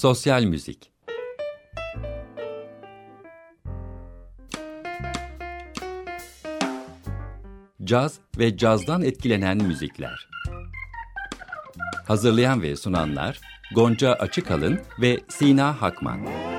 Sosyal müzik Caz ve cazdan etkilenen müzikler. Hazırlayan ve sunanlar Gonca Açıkalın ve Sina Hakman.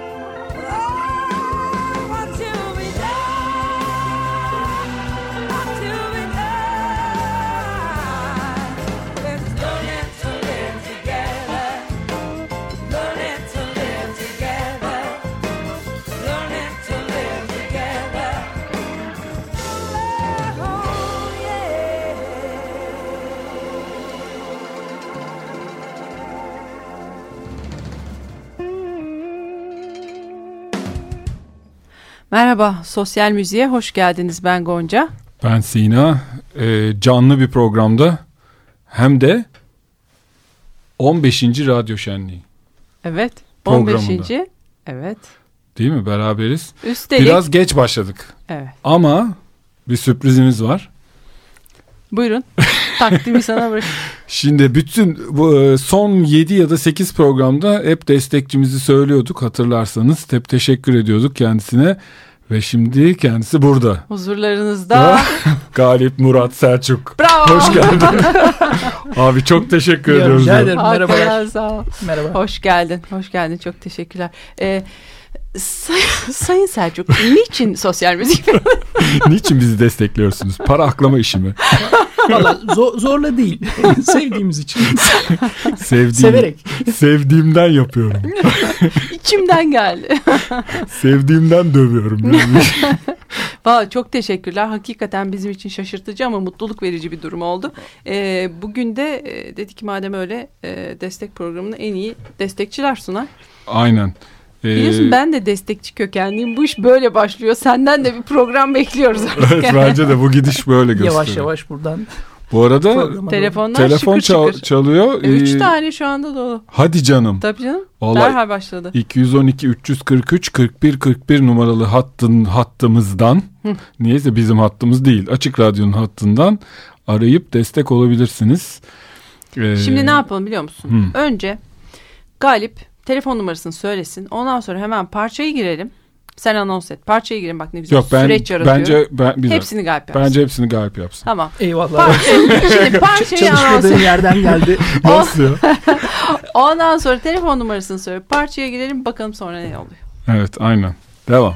Merhaba, Sosyal Müziğe hoş geldiniz. Ben Gonca. Ben Sina. Ee, canlı bir programda hem de 15. Radyo Şenliği. Evet, Programında. 15. Evet. Değil mi? Beraberiz. Üstelik. Biraz geç başladık. Evet. Ama bir sürprizimiz var. Buyurun. Takdimi sana bırak. Şimdi bütün bu e, son 7 ya da 8 programda hep destekçimizi söylüyorduk hatırlarsanız. Hep teşekkür ediyorduk kendisine. Ve şimdi kendisi burada. Huzurlarınızda. Galip Murat Selçuk. Bravo. Hoş geldin. Abi çok teşekkür Ya, ediyoruz. rica ederim. Merhabalar. sağ ol. Merhaba. Hoş geldin. Hoş geldin. Çok teşekkürler. Ee, say- Sayın Selçuk, niçin sosyal müzik? Niçin bizi destekliyorsunuz? Para aklama işi mi? Valla zor- zorla değil. Sevdiğimiz için. Sevdiğim, Severek. Sevdiğimden yapıyorum. İçimden geldi. Sevdiğimden dövüyorum. Yani. Valla çok teşekkürler. Hakikaten bizim için şaşırtıcı ama mutluluk verici bir durum oldu. Ee, bugün de e, dedik ki madem öyle e, destek programını en iyi destekçiler sunar. Aynen. Ee, Biliyorsun ben de destekçi kökenliyim. Bu iş böyle başlıyor. Senden de bir program bekliyoruz artık. Evet bence de bu gidiş böyle gösteriyor. Yavaş yavaş buradan. Bu arada programa Telefonlar telefon şıkır çal- şıkır. çalıyor. Üç Ee, tane şu anda dolu. Hadi canım. Tabii canım. Vallahi Derhal başladı. 212 343 41 41 numaralı hattın hattımızdan Hı. niyeyse bizim hattımız değil açık radyonun hattından arayıp destek olabilirsiniz. Ee, Şimdi ne yapalım biliyor musun? Hı. Önce Galip telefon numarasını söylesin. Ondan sonra hemen parçayı girelim. Sen anons et. Parçayı girelim bak ne güzel Yok ben süreç yaratıyor. bence ben bir dakika. Hepsini Galip yapsın. bence hepsini Galip yapsın. Tamam. Eyvallah. Parçayı, şimdi parçayı anons Çalışmadığın et. yerden geldi. Nasıl ya? Ondan sonra telefon numarasını söyle. Parçaya girelim bakalım sonra ne oluyor. Evet aynen. Devam.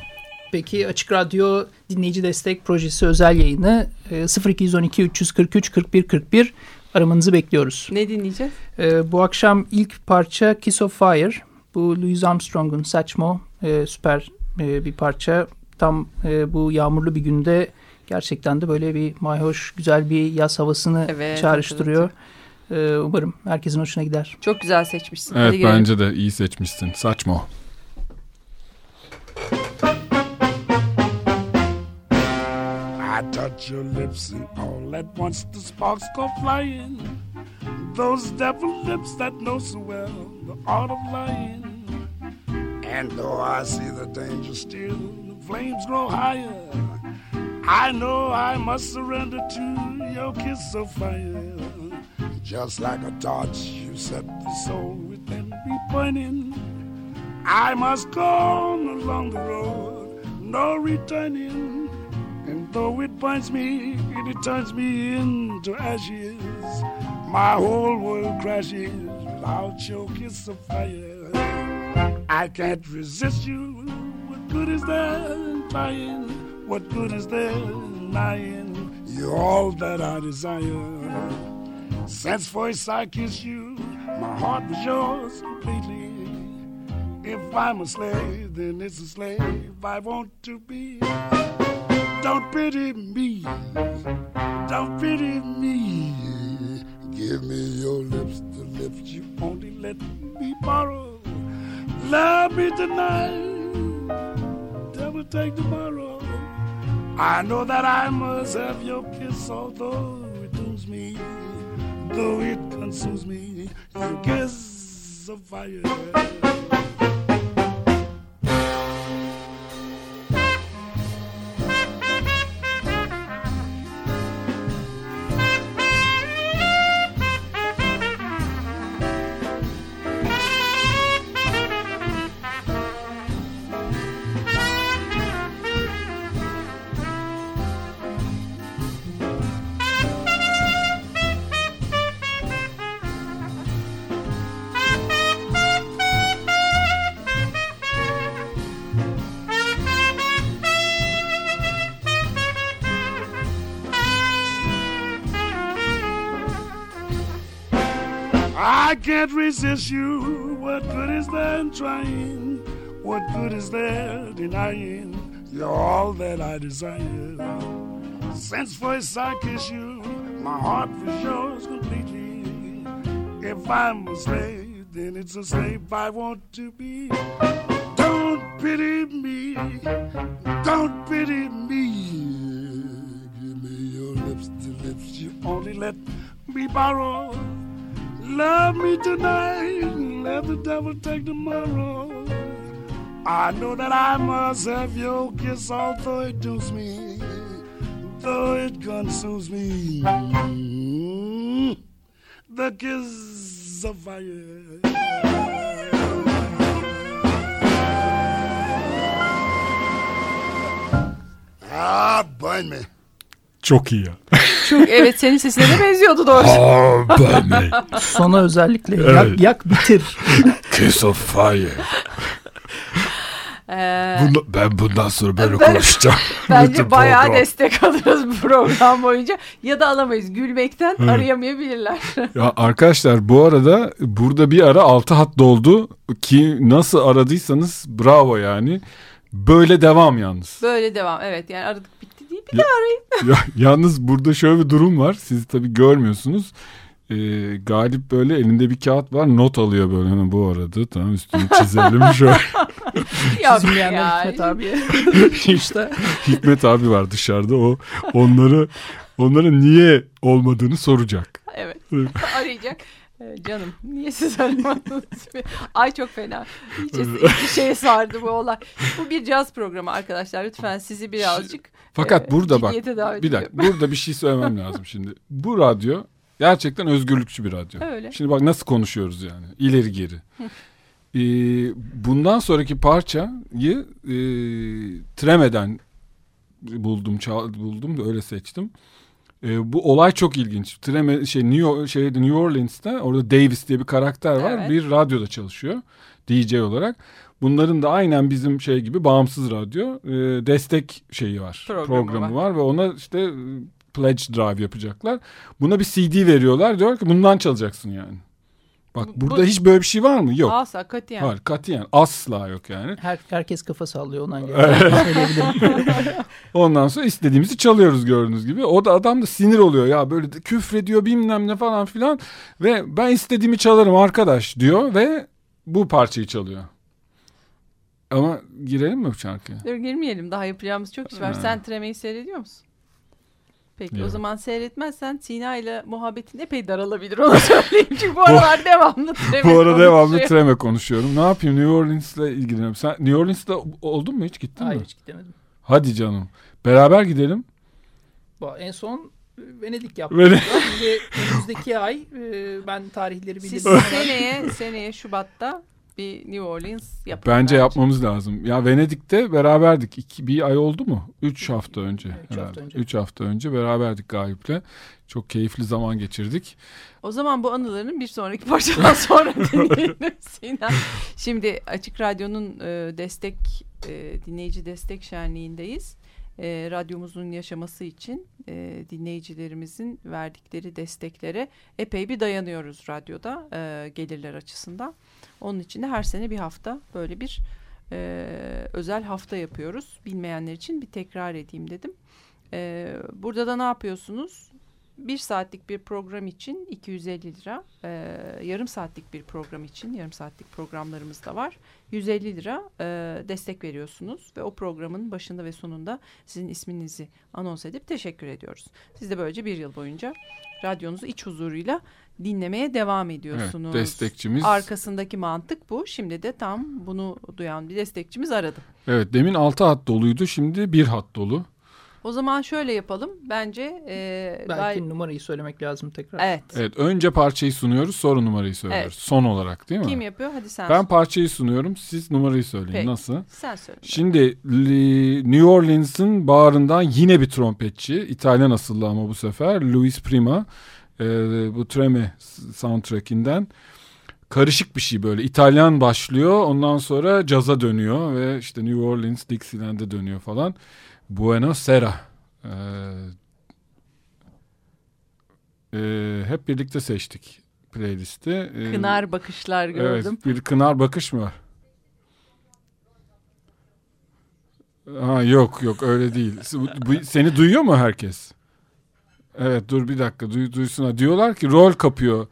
Peki Açık Radyo Dinleyici Destek Projesi özel yayını e, 0212 343 41 41 aramanızı bekliyoruz. Ne dinleyeceğiz? E, bu akşam ilk parça Kiss of Fire. Bu Louis Armstrong'un Satchmo e, süper e, bir parça. Tam e, bu yağmurlu bir günde gerçekten de böyle bir mayhoş güzel bir yaz havasını Evet, çağrıştırıyor. E, umarım herkesin hoşuna gider. Çok güzel seçmişsin. Hadi Evet bence de iyi seçmişsin. Saçma o. I touch your lips and all at once the sparks go flying. Those devil lips that know so well the art of lying. And though I see the danger still, the flames grow higher. I know I must surrender to your kiss of fire. Just like a torch, you set the soul within me burning. I must go on along the road, no returning. And though it binds me and it turns me into ashes, my whole world crashes without your kiss of fire. I can't resist you. What good is there in trying? What good is there in lying? You're all that I desire. Since first I kissed you, my heart was yours completely. If I'm a slave, then it's a slave I want to be. Don't pity me. Don't pity me. Give me your lips, the lips you only let me borrow. Love me tonight. Devil take tomorrow. I know that I must have your kiss, although it dooms me, though it consumes me. Your kiss of fire. Can't resist you. What good is there in trying? What good is there denying? You're all that I desire. Since first I kiss you, my heart was yours completely. If I'm a slave, then it's a slave I want to be. Don't pity me, don't pity me. Give me your lips, the lips you only let me borrow. Love me tonight, let the devil take tomorrow. I know that I must have your kiss, although it dooms me, though it consumes me. The kiss of fire. Ah, burn me. Çok iyi ya. Çok, evet senin sesine de benziyordu doğrusu. Me. Sona özellikle Evet. yak, yak bitir. Kiss of fire. Ee, Bunu, ben bundan sonra böyle Ben- konuşacağım. bence bayağı program. destek alırız bu program boyunca. Ya da alamayız. Gülmekten Evet. arayamayabilirler. Ya arkadaşlar bu arada burada bir ara altı hat doldu ki nasıl aradıysanız bravo yani. Böyle devam yalnız. Böyle devam. Evet yani aradık bitti değil. Bir Ya- daha arayın. Ya, yalnız burada şöyle bir durum var. Siz tabii görmüyorsunuz. Ee, Galip böyle elinde bir kağıt var not alıyor böyle hani bu aradı tamam üstünü çizelim şöyle. Çizmeyenler ya. Hikmet abiye. işte Hikmet abi var dışarıda o onları onlara niye olmadığını soracak. Evet. Arayacak. Ee, canım niye siz aramadınız? Ay çok fena. İyice iki şeye sardı bu olay. Bu bir caz programı arkadaşlar. Lütfen sizi birazcık Fakat e, burada bak bir dakika burada bir şey söylemem lazım şimdi. Bu radyo gerçekten özgürlükçü bir radyo. Öyle. Şimdi bak nasıl konuşuyoruz yani ileri geri. Ee, bundan sonraki parçayı e, Treme'den buldum çal, buldum da öyle seçtim. Ee, bu olay çok ilginç. Treme şey New şeyde New Orleans'ta orada Davis diye bir karakter var. Evet. Bir radyoda çalışıyor DJ olarak. Bunların da aynen bizim şey gibi bağımsız radyo e, destek şeyi var. Programı Programı, var. var. ve ona işte e, pledge drive yapacaklar. Buna bir CD veriyorlar. Diyor ki bundan çalacaksın yani. Bak Bu- burada bu- hiç böyle bir şey var mı? Yok. Asla katiyen. Var katiyen asla yok yani. Her, herkes kafa sallıyor ondan göre. Ondan sonra istediğimizi çalıyoruz gördüğünüz gibi. O da adam da sinir oluyor ya böyle de küfrediyor bilmem ne falan filan. Ve ben istediğimi çalarım arkadaş diyor ve bu parçayı çalıyor. Ama girelim mi bu şarkıya? Dur girmeyelim daha yapacağımız çok iş var. Ha. Sen Treme'yi seyrediyor musun? Peki o Yok. zaman seyretmezsen Sina ile muhabbetin epey daralabilir onu söyleyeyim. Çünkü bu aralar devamlı Treme bu ara devamlı treme konuşuyorum. Ne yapayım New Orleans'la ilgileniyorum. Sen New Orleans'ta oldun mu hiç gittin Hayır mi? hiç gidemedim. Hadi canım. Beraber gidelim. Bu- En son e, Venedik yaptık. Venedik. Şimdi önümüzdeki ay e, ben tarihleri Siz bildim. seneye, seneye Şubat'ta bir New Orleans yapın. Bence yapmamız lazım. Ya Venedik'te beraberdik. İki, bir ay oldu mu? Üç hafta önce. Üç hafta herhalde. önce. Üç hafta önce beraberdik Galip'le. Çok keyifli zaman geçirdik. O zaman bu anıların bir sonraki parçadan sonra dinleyelim Sina. Şimdi Açık Radyo'nun e, destek e, dinleyici destek şenliğindeyiz. E, radyomuzun yaşaması için e, dinleyicilerimizin verdikleri desteklere epey bir dayanıyoruz radyoda e, gelirler açısından. Onun için de her sene bir hafta böyle bir e, özel hafta yapıyoruz. Bilmeyenler için bir tekrar edeyim dedim. E, burada da ne yapıyorsunuz? Bir saatlik bir program için 250 lira, e, yarım saatlik bir program için, yarım saatlik programlarımız da var. 150 lira e, destek veriyorsunuz ve o programın başında ve sonunda sizin isminizi anons edip teşekkür ediyoruz. Siz de böylece bir yıl boyunca radyonuzu iç huzuruyla dinlemeye devam Evet, ediyorsunuz. destekçimiz. Arkasındaki mantık bu. Şimdi de tam bunu duyan bir destekçimiz aradı. Evet demin altı hat doluydu. Şimdi bir hat dolu. O zaman şöyle yapalım. Bence e, Belki gay- numarayı söylemek lazım tekrar. evet. Evet önce parçayı sunuyoruz sonra numarayı söylüyoruz. Evet. Son olarak değil mi? Kim yapıyor? Hadi sen. Ben parçayı sunuyorum. Siz numarayı söyleyin. Peki. Nasıl? Sen söyle. Şimdi Li- New Orleans'ın bağrından yine bir trompetçi. İtalyan asıllı ama bu sefer. Luis Prima. Ee, bu Treme soundtrackinden. Karışık bir şey böyle. İtalyan başlıyor. Ondan sonra caza dönüyor. Ve işte New Orleans, Dixieland'e dönüyor falan. Buenos Sera. Ee, e, hep birlikte seçtik. playlisti. Ee, Kınar bakışlar gördüm. Evet, bir kınar bakış mı var? Ha, yok yok öyle değil. Seni duyuyor mu herkes? Evet dur bir dakika duy, duysunlar. Diyorlar ki rol kapıyor.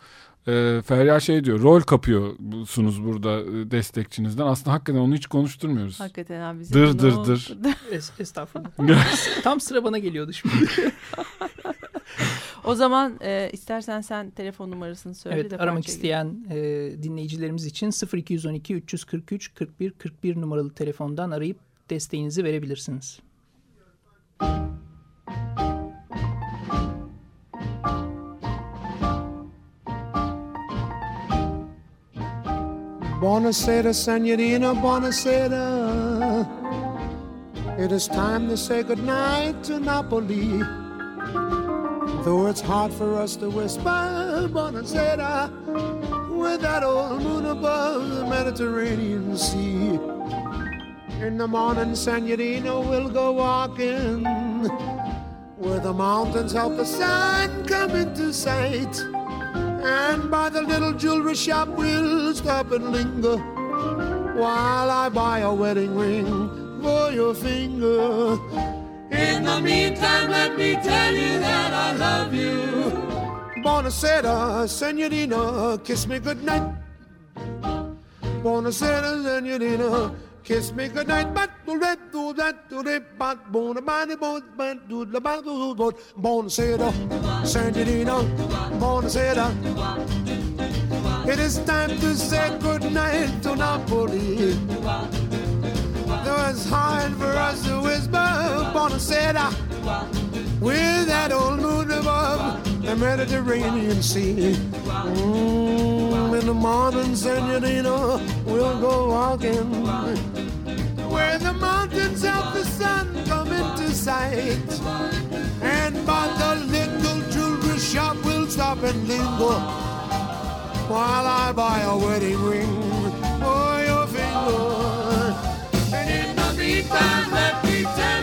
Ee, Feryal şey diyor rol kapıyorsunuz burada e, destekçinizden. Aslında hakikaten onu hiç konuşturmuyoruz. Hakikaten abi bize Dır dır dır. Es- estağfurullah. Tam sıra bana geliyordu şimdi. o zaman e, istersen sen telefon numarasını söyle evet de aramak isteyen e, dinleyicilerimiz için 0212 343 41 41 numaralı telefondan arayıp desteğinizi verebilirsiniz. Buonasera, Senorina, buonasera. It is time to say goodnight to Napoli. Though it's hard for us to whisper, buonasera, with that old moon above the Mediterranean Sea. In the morning, Senorina, we'll go walking where the mountains help the sun come into sight. And by the little jewelry shop we'll stop and linger While I buy a wedding ring for your finger. In the meantime let me tell you that I love you. Buonasera, senorina, kiss me goodnight. Buonasera, senorina, kiss me goodnight But do that, do that, do that, but bona bani, bon, but do la ba do do Buonasera, senorina, buonasera It is time to say goodnight to Napoli. Though it's hard for us to whisper Buonasera With that old moon above the Mediterranean Sea. Mm, In the morning, senorina, we'll go walking. Where the mountains of the sun come into sight. And by the little jewelry shop we'll stop and linger. While I buy a wedding ring for your finger. And in the meantime let me tell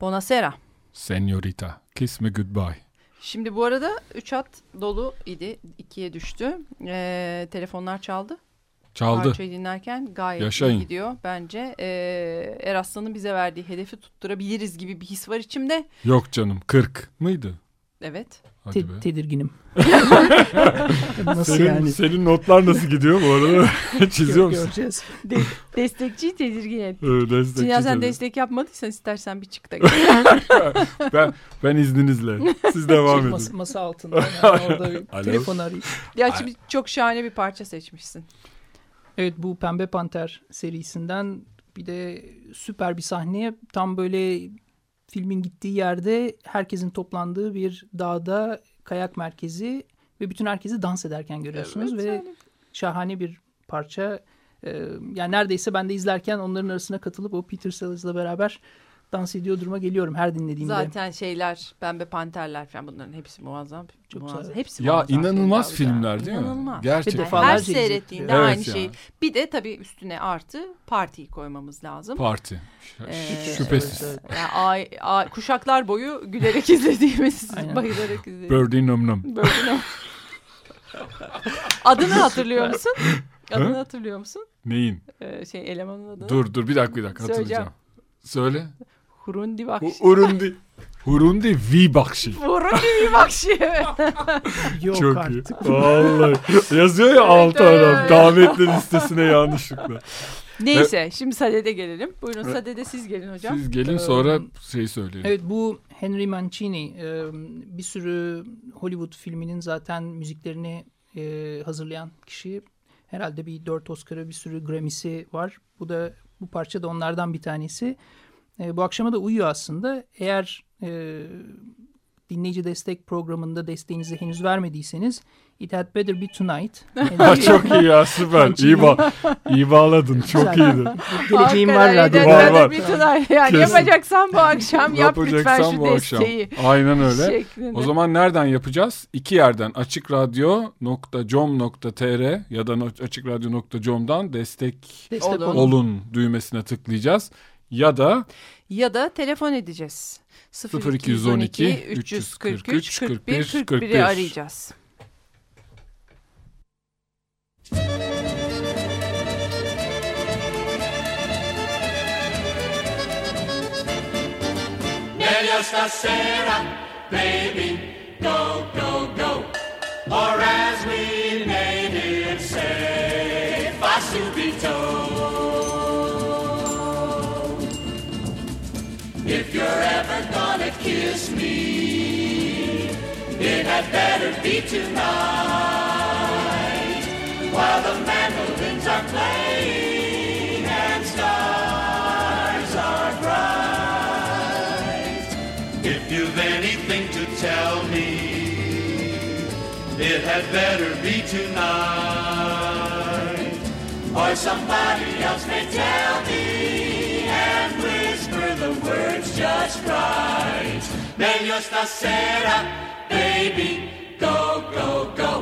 Buonasera. Senorita, kiss me goodbye. Şimdi bu arada 3 hat dolu idi. 2'ye düştü. Ee, telefonlar çaldı. Çaldı. Parçayı dinlerken gayet Yaşayın. iyi gidiyor bence. Ee, Eraslan'ın bize verdiği hedefi tutturabiliriz gibi bir his var içimde. Yok canım 40 mıydı? Evet. Hadi Te- be. tedirginim. Nasıl Senin, yani? senin notlar nasıl gidiyor bu arada? Çiziyor musun? Göreceğiz. De- destekçiyi tedirgin et. Evet, destekçi Sinan sen tabii. destek yapmadıysan istersen bir çık da gel. ben, ben izninizle. Siz devam edin. Masa, masa altında. Yani orada bir telefon arayıp. ya şimdi çok şahane bir parça seçmişsin. Evet bu Pembe Panter serisinden bir de süper bir sahneye tam böyle filmin gittiği yerde herkesin toplandığı bir dağda kayak merkezi ve bütün herkesi dans ederken görüyorsunuz Evet, ve yani. şahane bir parça. Ee, yani neredeyse ben de izlerken onların arasına katılıp o Peter Sellers'la beraber dans ediyor duruma geliyorum her dinlediğimde. Zaten şeyler, pembe panterler falan bunların hepsi muazzam. Çok muazzam. güzel. Hepsi Ya muazzam inanılmaz şeyler filmler değil mi? İnanılmaz. Gerçekten. Ve Her seyrettiğinde izlettiriyor. aynı Evet şey. Bir de tabii üstüne artı partiyi koymamız lazım. Parti. Ee, Şüphesiz. Evet, Yani ay, ay- kuşaklar boyu gülerek izlediğimiz, bayılarak izlediğimiz. Birdie num num. Birdie Num. Adını hatırlıyor musun? Adını Hı? hatırlıyor musun? Neyin? Ee, şey elemanın adını. Dur dur bir dakika bir dakika hatırlayacağım. Söyle. Hurundi Bakşi. Urundi. Hurundi V Bakşi. Hurundi Bakşi. evet. Yok Çok artık. iyi. Vallahi. Yazıyor ya altı evet, adam. evet. Davetli listesine yanlışlıkla. Neyse şimdi Sade'de gelelim. Buyurun Sade'de siz gelin hocam. Siz gelin Ee, sonra şey söyleyin. Evet bu Henry Mancini e, bir sürü Hollywood filminin zaten müziklerini e, hazırlayan kişi. Herhalde bir dört Oscar'ı bir sürü Grammy'si var. Bu da bu parça da onlardan bir tanesi. E, bu akşama da uyuyor aslında. Eğer e, dinleyici destek programında desteğinizi henüz vermediyseniz It Had Better Be Tonight. Ha, çok iyi ya süper. İyi, ba iyi bağladın. Çok iyiydi. Geleceğim var radyoda. Var, Var. Yani Kesin. yapacaksan bu akşam yap lütfen Yapacaksan şu bu akşam. desteği. Aynen öyle. Şeklinde. O zaman nereden yapacağız? İki yerden açıkradyo.com.tr ya da açıkradyo.com'dan destek Destek olun. olun düğmesine tıklayacağız. Ya da Ya da telefon edeceğiz. 0212 343 41 41 41'i arayacağız. Baby, go, go, go. Or as we you're ever gonna kiss me, it had better be tonight. While the mandolins are playing and stars are bright. If you've anything to tell me, it had better be tonight. Or somebody else may tell me words just right. Meglio stasera, baby, go, go, go.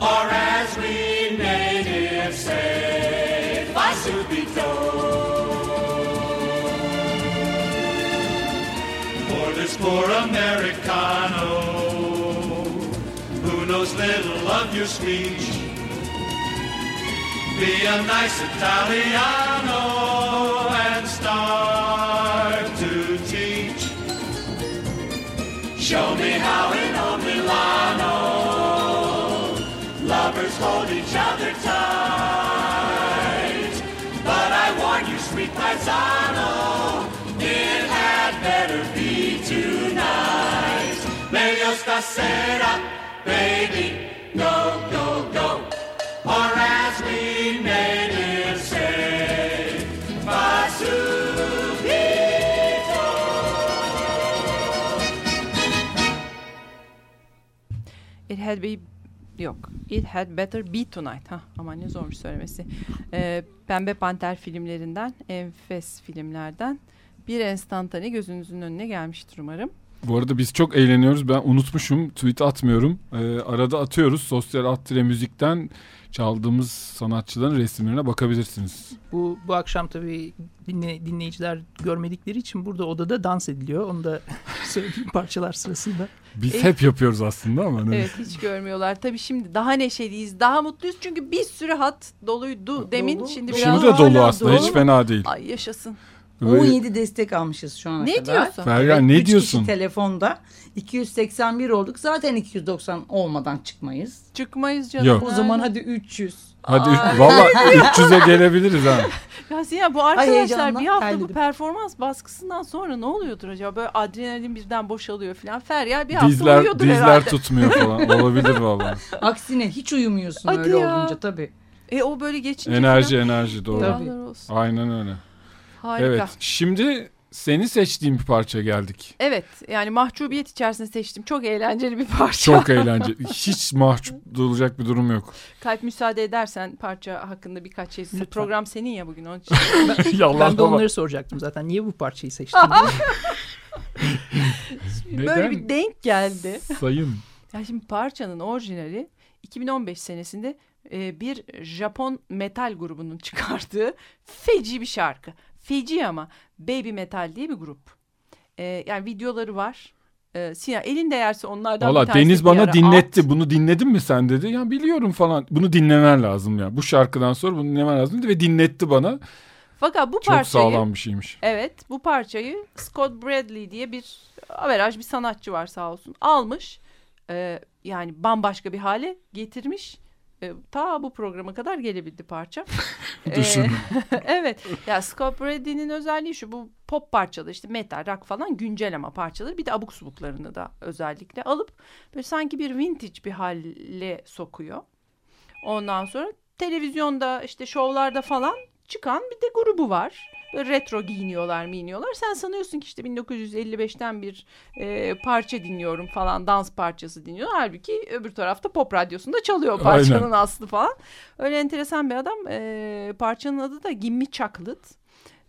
Or as we natives say, fa. For this poor Americano who knows little of your speech. Be a nice Italiano and start Show me how in old Milano lovers hold each other tight. But I warn you, sweet paisano, it had better be tonight. Meglio stasera, baby, had be yok. It had better be tonight. Ha aman ne zormuş söylemesi. Ee, Pembe Panter filmlerinden, enfes filmlerden bir enstantane gözünüzün önüne gelmiştir umarım. Bu arada biz çok eğleniyoruz. Ben unutmuşum. Tweet atmıyorum. Ee, arada atıyoruz. Sosyal alt tire müzikten çaldığımız sanatçıların resimlerine bakabilirsiniz. Bu bu akşam tabii dinle, dinleyiciler görmedikleri için burada odada dans ediliyor. Onu da söylediğim parçalar sırasında. Biz Evet. hep yapıyoruz aslında ama. ne- Evet hiç görmüyorlar. Tabii şimdi daha neşeliyiz, daha mutluyuz. Çünkü bir sürü hat doluydu demin. Dolu. Şimdi Dolu. biraz Şimdi de dolu aslında. dolu. Hiç fena değil. Ay yaşasın. Böyle- 17 destek almışız şu ana Ne kadar. diyorsun? Feryan ne Üç diyorsun? telefonda. 281 olduk. Zaten 290 olmadan çıkmayız. Çıkmayız canım. Yok. O zaman hadi 300. Hadi Aa. valla 300'e gelebiliriz ha. Ya Ziya bu arkadaşlar bir hafta bu terledim. performans baskısından sonra ne oluyordur acaba? Böyle adrenalin birden boşalıyor falan. Feryal bir hafta Dizler uyuyordur dizler herhalde. tutmuyor falan. Olabilir valla. Aksine hiç uyumuyorsun Hadi öyle ya. olunca tabii. E o böyle geçince Enerji falan. enerji doğru. Tabii. Aynen öyle. Harika. Evet. Evet. Şimdi seni seçtiğim bir parça geldik. yani mahcubiyet içerisinde seçtim. Çok eğlenceli bir parça. Çok eğlenceli. Hiç mahcup olacak bir durum yok. Kalp müsaade edersen parça hakkında birkaç şey. Lütfen. Program senin ya bugün onun için. Yallah ben de onları soracaktım zaten. Niye bu parçayı seçtin? Böyle bir denk geldi. Sayın. Ya şimdi parçanın orijinali 2015 senesinde e, bir Japon metal grubunun çıkardığı feci bir şarkı. Feci ama Baby Metal diye bir grup. E, yani videoları var. Sinan elin değerse onlardan bir Valla tanesi Deniz bir bana dinletti. at. Bunu dinledin mi sen dedi. Ya biliyorum falan. Bunu dinlemen lazım ya. Bu şarkıdan sonra bunu dinlemen lazım dedi ve dinletti bana. Fakat bu Çok parçayı sağlam bir şeymiş. Evet bu parçayı Scott Bradley diye bir averaj bir sanatçı var sağ olsun almış. Ee, yani bambaşka bir hale getirmiş. Ee, ta bu programa kadar gelebildi parça. Ee, Düşünün. evet ya Scott özelliği şu bu pop parçaları işte metal rock falan güncel ama parçaları bir de abuk subuklarını da özellikle alıp böyle sanki bir vintage bir hale sokuyor. Ondan sonra televizyonda işte şovlarda falan çıkan bir de grubu var. Böyle retro giyiniyorlar miyiniyorlar. Sen sanıyorsun ki işte 1955'ten bir e, parça dinliyorum falan dans parçası dinliyor. Halbuki öbür tarafta pop radyosunda çalıyor parçanın Aynen. aslı falan. Öyle enteresan bir adam. E, parçanın adı da Gimme Chocolate.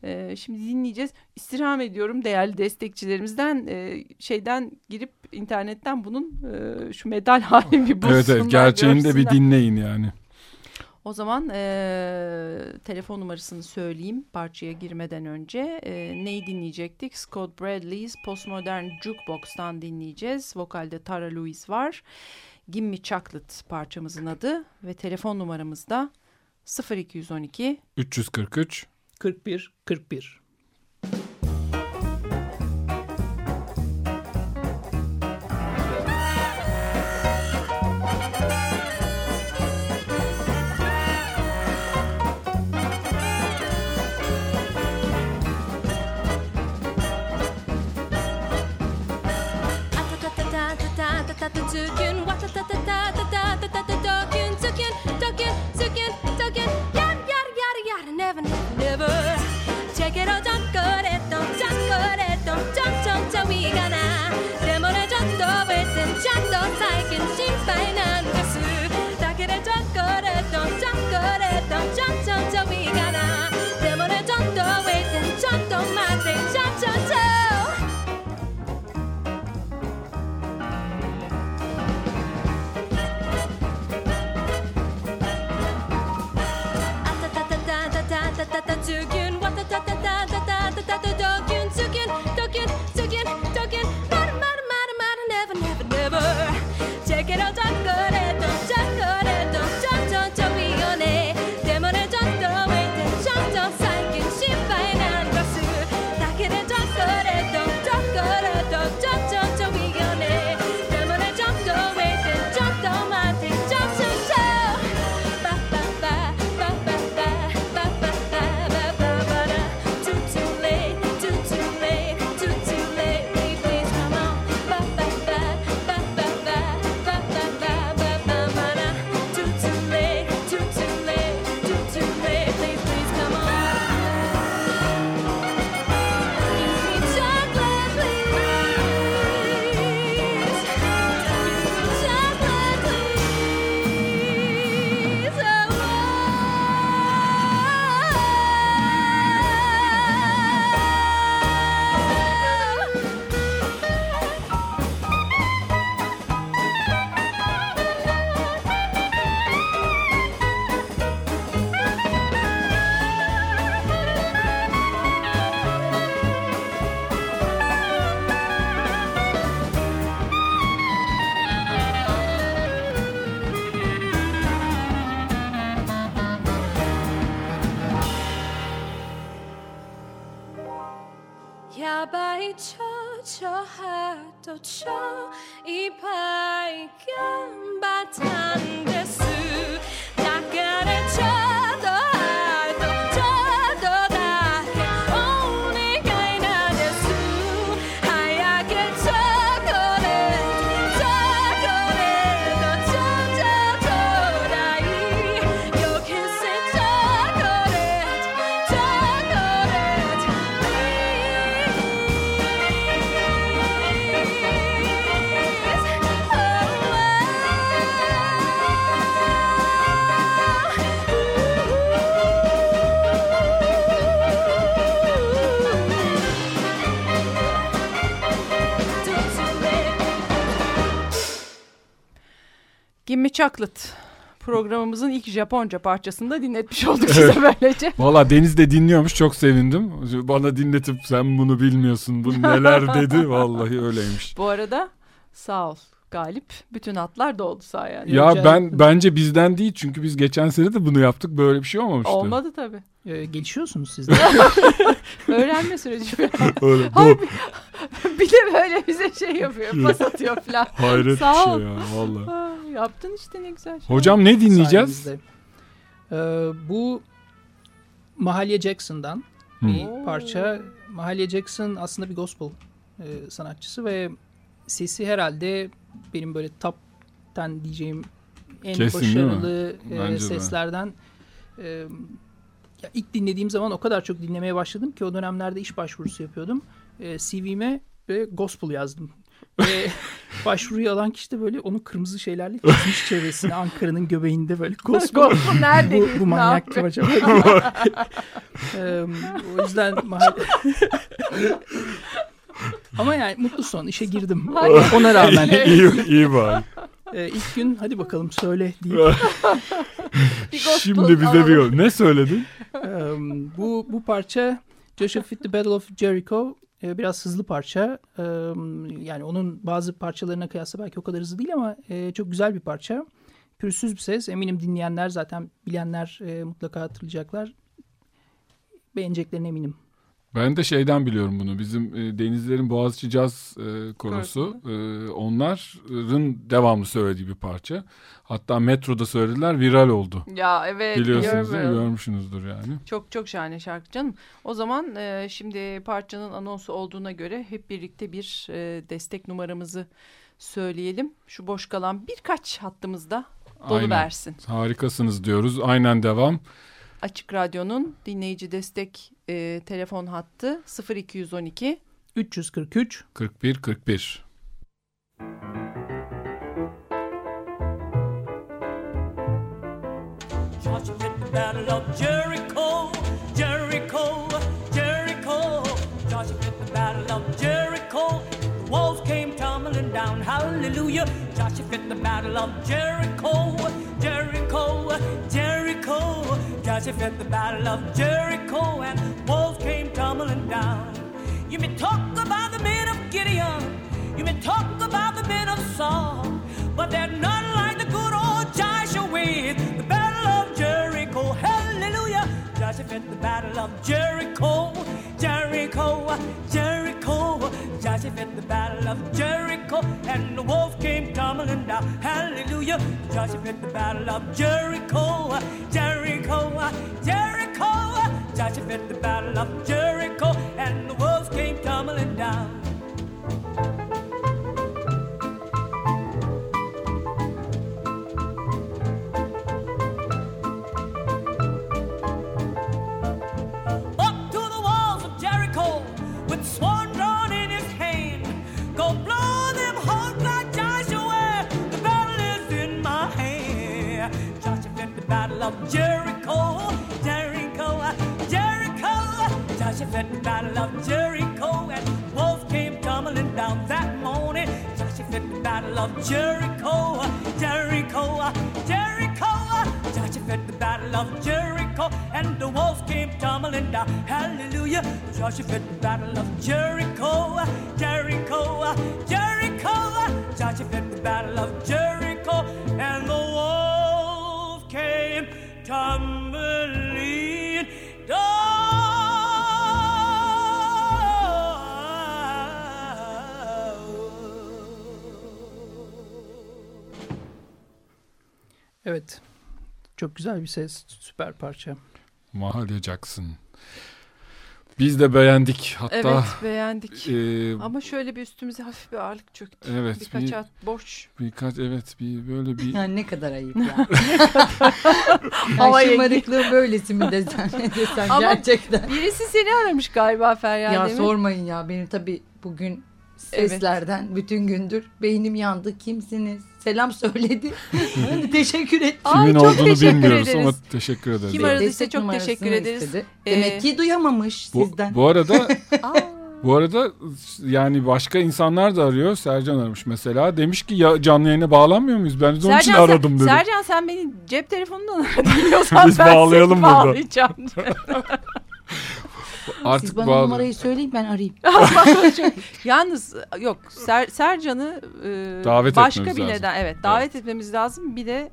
E, şimdi dinleyeceğiz. İstirham ediyorum değerli destekçilerimizden e, şeyden girip internetten bunun e, şu medal halini bir bulsunlar. Evet evet gerçeğini de bir görsünler. dinleyin yani. O zaman eee, telefon numarasını söyleyeyim parçaya girmeden önce. Eee, neyi dinleyecektik? Scott Bradley's Postmodern Jukebox'tan dinleyeceğiz. Vokalde Tara Lewis var. Gimme Chocolate parçamızın adı ve telefon numaramız da 0212 343 41 41. Again. and watch Gimme Chocolate programımızın ilk Japonca parçasını da dinletmiş olduk size böylece. Valla Deniz de dinliyormuş çok sevindim. Bana dinletip sen bunu bilmiyorsun bu neler dedi. Vallahi öyleymiş. Bu arada sağ ol Galip. Bütün atlar doldu sayende. Ya Rica ben bence bizden değil çünkü biz geçen sene de bunu yaptık böyle bir şey olmamıştı. Olmadı tabii. Ee, gelişiyorsunuz siz de. Öğrenme süreci falan. Öyle, Hayır, bu bir de böyle bize şey yapıyor. Pas atıyor falan. hayret bir Sağ ol. şey ya valla. Yaptın işte ne güzel şey. Hocam ne dinleyeceğiz? Sayenizde. Ee, bu Mahalia Jackson'dan bir Hmm. parça. Mahalia Jackson aslında bir gospel e, sanatçısı ve sesi herhalde benim böyle top 10 diyeceğim en Kesin başarılı e, seslerden. E, ya ilk dinlediğim zaman o kadar çok dinlemeye başladım ki o dönemlerde iş başvurusu yapıyordum. E, CV'me ve gospel yazdım. Ve başvuruyu alan kişi de böyle onu kırmızı şeylerle çizmiş çevresine Ankara'nın göbeğinde böyle gospel. Gospel nerede? bu, bu manyak kim acaba? Eee, o yüzden mahalle... Ama yani mutlu son işe girdim. Ona rağmen iyi, iyi bari. e, ilk gün hadi bakalım söyle gospel Şimdi bize bir ne söyledin? Eee, bu bu parça Joshua Fit the Battle of Jericho e, biraz hızlı parça. Eee, yani onun bazı parçalarına kıyasla belki o kadar hızlı değil ama e, çok güzel bir parça. Pürüzsüz bir ses. Eminim dinleyenler zaten bilenler e, mutlaka hatırlayacaklar. Beğeneceklerine eminim. Ben de şeyden biliyorum bunu. Bizim e, Denizlerin Boğaziçi Caz e, korosu. E, onların devamlı söylediği bir parça. Hatta metroda söylediler viral oldu. Ya evet. Biliyorsunuz değil mi? Görmüşsünüzdür yani. Çok çok şahane şarkı canım. O zaman e, şimdi parçanın anonsu olduğuna göre hep birlikte bir e, destek numaramızı söyleyelim. Şu boş kalan birkaç hattımızda dolu Aynen. versin. Harikasınız diyoruz. Aynen devam. Açık Radyo'nun dinleyici destek e, telefon hattı 0212 343 41 41. Joshua at the battle of Jericho, tumbling down. Hallelujah. Joshua at the battle of Jericho, Jericho, Jericho. Joshua at the battle of Jericho, and walls came tumbling down. You may talk about the men of Gideon. You may talk about the men of Saul, but they're none like the good old Joshua with the battle. Joshua at the battle of Jericho, Jericho, Jericho. Joshua at the battle of Jericho, and the wolf came tumbling down. Uh, hallelujah. Joshua at the battle of Jericho, Jericho, Jericho. Joshua at the battle of Jericho, and the wolves came tumbling down. Of Jericho, Jericho, Jericho. Joshua fought the battle of Jericho, and wolves came tumbling down that morning. Joshua fought the battle of Jericho, Jericho, Jericho. Joshua fought the battle of Jericho, and the wolves came tumbling down. Hallelujah. Joshua fought the battle of Jericho, Jericho, Jericho. Joshua fought the battle of Jericho, tumbling down. Evet. Çok güzel bir ses. Süper parça. Mahalle Jackson. Biz de beğendik. Hatta evet beğendik. e, Ama şöyle bir üstümüze hafif bir ağırlık çöktü. evet Birkaç bir, hat boş. birkaç evet bir böyle bir Yani ne kadar ayıp ya. Havaya yani şımarıklığı böylesi mi desem ne desem Ama gerçekten. Birisi seni aramış galiba Feryal Ya sormayın ya benim tabii bugün seslerden bütün gündür beynim yandı. Kimsiniz? Selam söyledi. Hani teşekkür ettim. Ay, kimin çok olduğunu teşekkür bilmiyoruz ederiz. ama teşekkür ederiz. Kim aradıysa Destek çok teşekkür ederiz. istedi. Ee, Demek ki duyamamış Bu, sizden. bu arada Aa, Bu arada yani başka insanlar da arıyor. Sercan aramış mesela. Demiş ki ya canlı yayına bağlanmıyor muyuz? Ben de onun için sen- aradım dedim. Sercan sen beni cep telefonundan aradın. Biz ben bağlayalım seni burada. bağlayacağım. Artık Siz bana bağlı. numarayı söyleyin ben arayayım. Yalnız yok Ser, Sercan'ı e, Davet başka bir lazım. neden evet davet etmemiz lazım. Bir de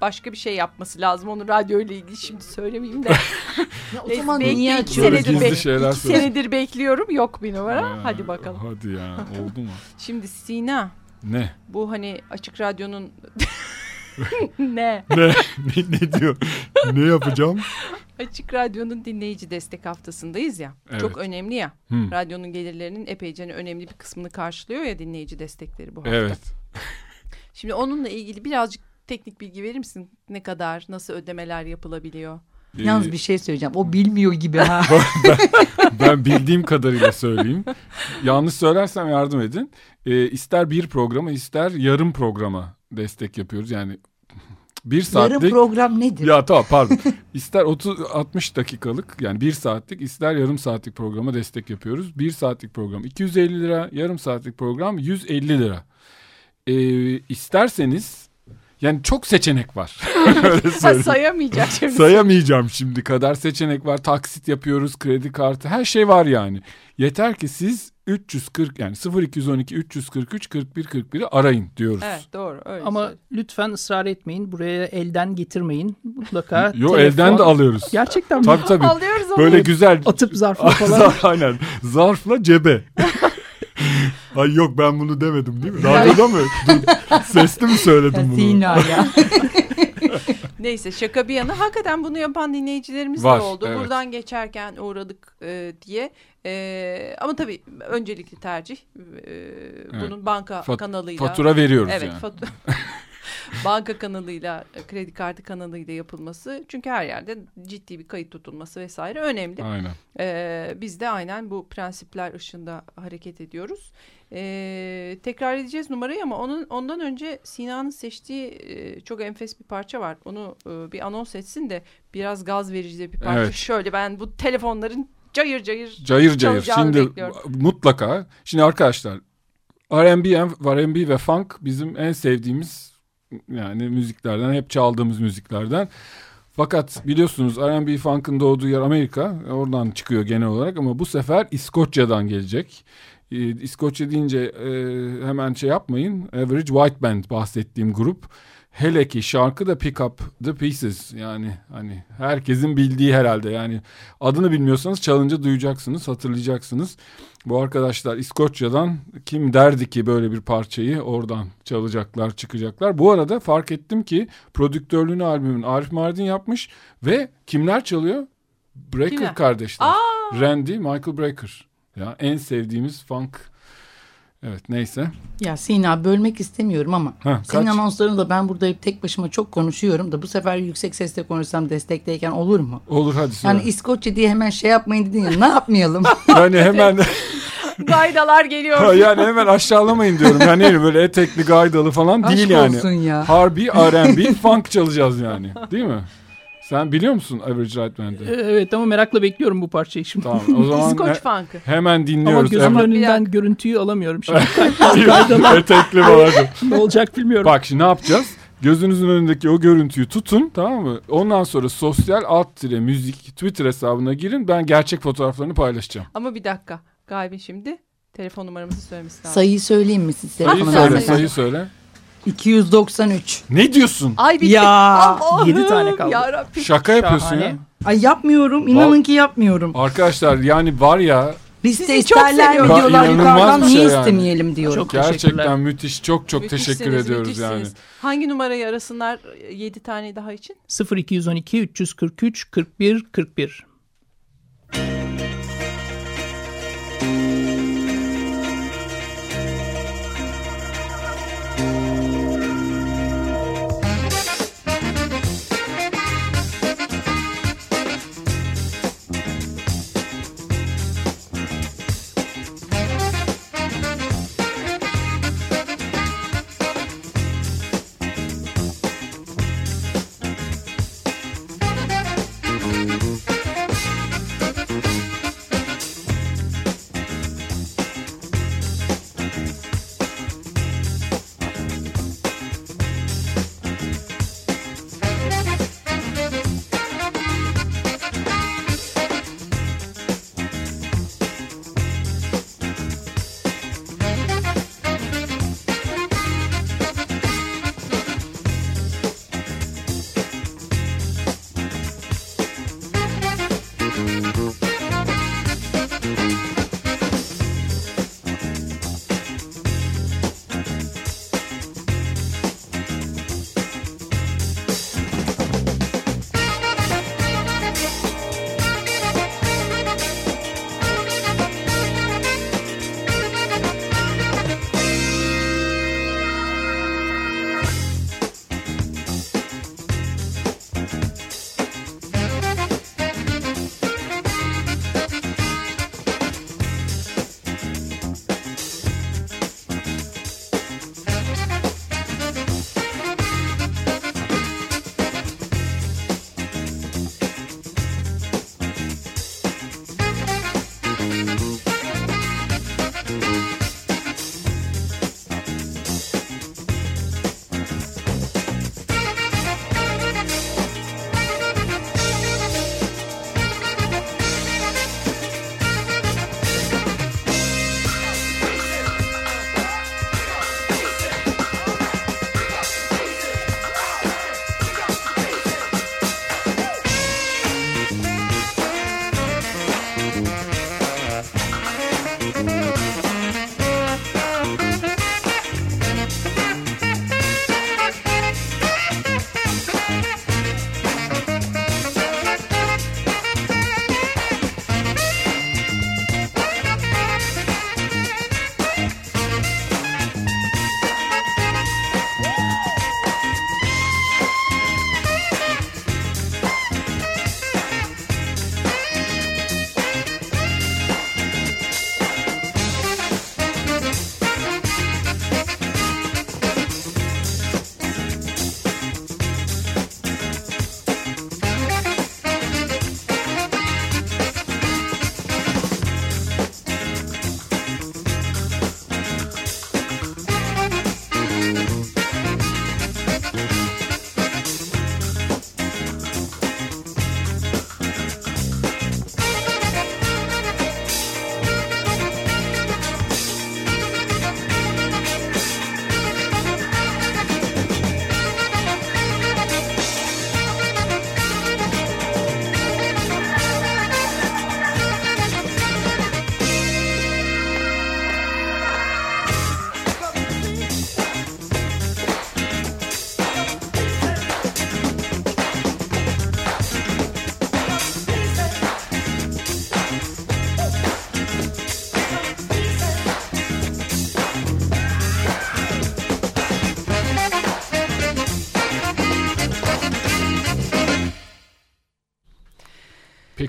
başka bir şey yapması lazım. Onu radyo ile ilgili şimdi söylemeyeyim de. Ya o zaman belki niye iki açıyoruz? senedir, bek- şeyler iki senedir bekliyorum. Yok bir numara. Ha, Hadi bakalım. Hadi ya oldu mu? Şimdi Sina Ne? bu hani açık radyonun ne? Ne? ne, ne diyor? ne yapacağım? Açık Radyo'nun dinleyici destek haftasındayız ya. Evet. Çok önemli ya. Hmm. Radyonun gelirlerinin epeyce önemli bir kısmını karşılıyor ya dinleyici destekleri bu hafta. Evet. Şimdi onunla ilgili birazcık teknik bilgi verir misin? Ne kadar, nasıl ödemeler yapılabiliyor? Yalnız Ee, bir şey söyleyeceğim. O bilmiyor gibi ha. ben bildiğim kadarıyla söyleyeyim. Yanlış söylersem yardım edin. Ee, ister bir programa ister yarım programa destek yapıyoruz. Yani bir saatlik. Yarın program nedir? Ya tamam pardon. İster 30 60 dakikalık yani bir saatlik ister yarım saatlik programa destek yapıyoruz. Bir saatlik program 250 lira, yarım saatlik program 150 lira. Ee, isterseniz yani çok seçenek var. Ha, sayamayacak şimdi. Sayamayacağım şimdi kadar seçenek var. Taksit yapıyoruz, kredi kartı, her şey var yani. Yeter ki siz 340 yani 0212 343 41 41'i arayın diyoruz. Evet doğru öyle. Ama söyle. lütfen ısrar etmeyin. Buraya elden getirmeyin. Mutlaka Yo telefon- elden de alıyoruz. Gerçekten mi? Tabii tabii. Alıyoruz onu. Böyle güzel Atıp zarfla falan. Aynen. Zarfla cebe. Ay yok ben bunu demedim değil mi? Radyoda mı? Dur, sesli mi söyledim bunu? Sina ya. Neyse şaka bir yana hakikaten bunu yapan dinleyicilerimiz Var, de oldu. evet. Buradan geçerken uğradık e, diye. E, ama tabii öncelikli tercih e, bunun banka Fat- kanalıyla. Fatura veriyoruz Evet yani. fatura. banka kanalıyla, e, kredi kartı kanalıyla yapılması. Çünkü her yerde ciddi bir kayıt tutulması vesaire önemli. Aynen. Ee, biz de aynen bu prensipler ışığında hareket ediyoruz. Ee, tekrar edeceğiz numarayı ama onun ondan önce Sina'nın seçtiği e, çok enfes bir parça var. Onu e, bir anons etsin de biraz gaz verici de bir parça. Evet. Şöyle ben bu telefonların cayır cayır Cayır cayır. Şimdi bekliyorum. mutlaka. Şimdi arkadaşlar R&B, R&B ve funk bizim en sevdiğimiz yani müziklerden hep çaldığımız müziklerden. Fakat biliyorsunuz R&B funk'ın doğduğu yer Amerika. Oradan çıkıyor genel olarak ama bu sefer İskoçya'dan gelecek. Ee, İskoçya deyince e, hemen şey yapmayın. Average White Band bahsettiğim grup. Hele ki şarkı da Pick Up The Pieces yani hani herkesin bildiği herhalde yani adını bilmiyorsanız çalınca duyacaksınız hatırlayacaksınız. Bu arkadaşlar İskoçya'dan kim derdi ki böyle bir parçayı oradan çalacaklar çıkacaklar. Bu arada fark ettim ki prodüktörlüğünü albümün Arif Mardin yapmış ve kimler çalıyor? Breaker kardeşler. Aa! Randy, Michael Brecker. Ya en sevdiğimiz funk. Evet neyse. Ya Sina bölmek istemiyorum ama Ha, senin kaç? anonslarında ben burada hep tek başıma çok konuşuyorum da bu sefer yüksek sesle konuşsam destekteyken olur mu? Olur hadi söyle. Yani İskoçya diye hemen şey yapmayın dedin ya ne yapmayalım? Yani hemen Gaydalar geliyor. yani hemen aşağılamayın diyorum. Yani öyle böyle etekli gaydalı falan Aşk değil yani. olsun ya. Harbi R&B funk çalacağız yani. Değil mi? Sen biliyor musun Average Right Band'i? Evet ama merakla bekliyorum bu parçayı şimdi. Tamam o zaman İskoç he- funk'ı. hemen Ama dinliyoruz. gözümün Hemen- önünden görüntüyü alamıyorum şimdi. Etekli falan. ne olacak bilmiyorum. Bak şimdi ne yapacağız? Gözünüzün önündeki o görüntüyü tutun tamam mı? Ondan sonra sosyal alt tire müzik Twitter hesabına girin. Ben gerçek fotoğraflarını paylaşacağım. Ama bir dakika. Galibin şimdi telefon numaramızı söylemesi lazım. Sayıyı söyleyeyim mi siz Sayı telefonu söyle, vermeden? sayı söyle. 293. Ne diyorsun? Ay bir Ya, Allah'ım, yedi tane kaldı. Yarabbim. Şaka yapıyorsun Şahane. ya. Ay yapmıyorum inanın ki yapmıyorum. Arkadaşlar yani var ya Liste Sizi çok isterler mi seviyorum. diyorlar İnanılmaz yukarıdan bir niye şey yani. istemeyelim diyorum. Çok teşekkürler. gerçekten müthiş çok çok Müthişsiniz, teşekkür ediyoruz müthişsiniz. yani. Hangi numarayı arasınlar 7 tane daha için? 0212 343 41 41.